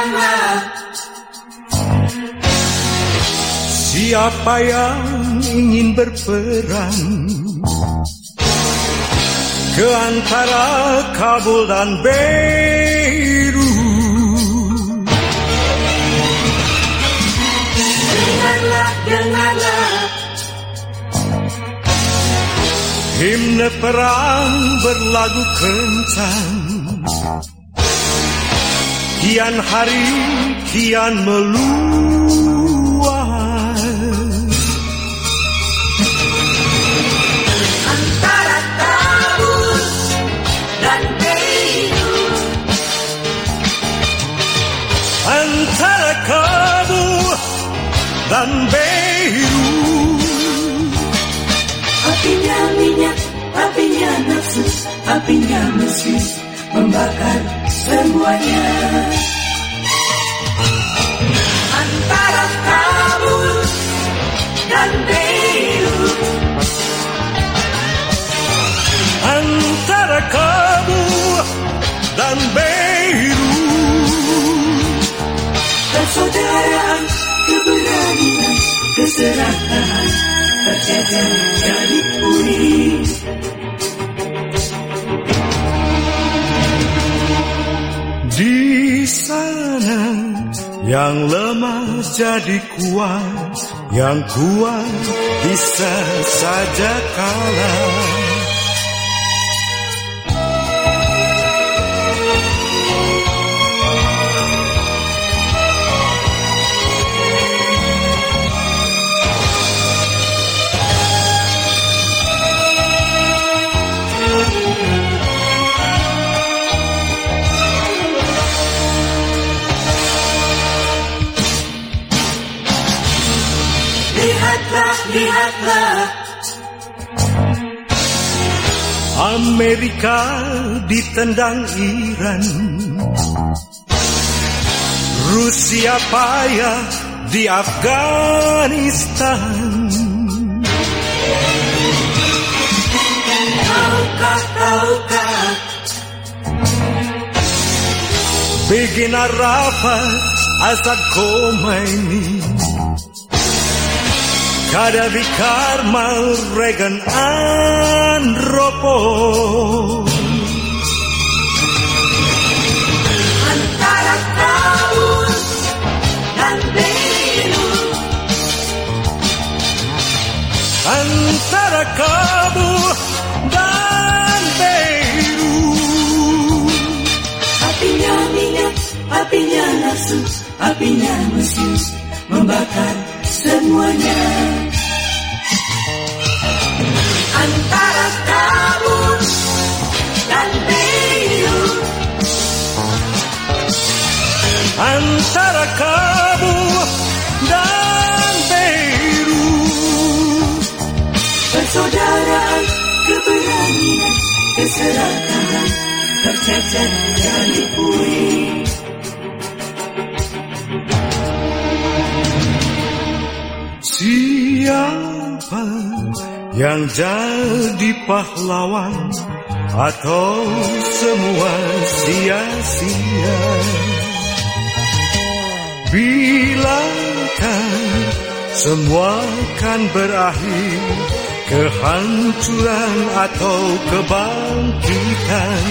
Datanglah Siapa yang ingin berperang? Ke antara Kabul dan Beirut. Dengarlah, dengarlah. Himne perang berlagu kencang Kian hari kian meluas. Antara Kabul dan Beirut Antara Kabul dan Beirut Apinya minyak, apinya nafsu, apinya musuh Membakar semuanya. Antara Kabul dan Beirut Antara Kabul dan Beirut Persaudaraan, keberanian, keserakahan Tercecer jadi pulih yang lemah jadi kuat Yang kuat bisa saja kalah Lihatlah, lihatlah. Amerika ditendang Iran. Rusia payah di Afghanistan. Tahukah, tahukah? Begin Arafat Asad Khomeini Gaddafi Karmal Reagan Andropo Antara Kabul dan Beirut Antara Kabul dan Beirut Apinya minyak, apinya nafsu, apinya musuh Membakar semuanya. Antara Kabul dan Beirut Antara Kabul dan Beirut Persaudaraan, keberanian, keserakahan Tercecer jadi puing Siapa yang jadi pahlawan? Atau semua sia-sia? Bilakah semua kan berakhir? Kehancuran atau kebangkitan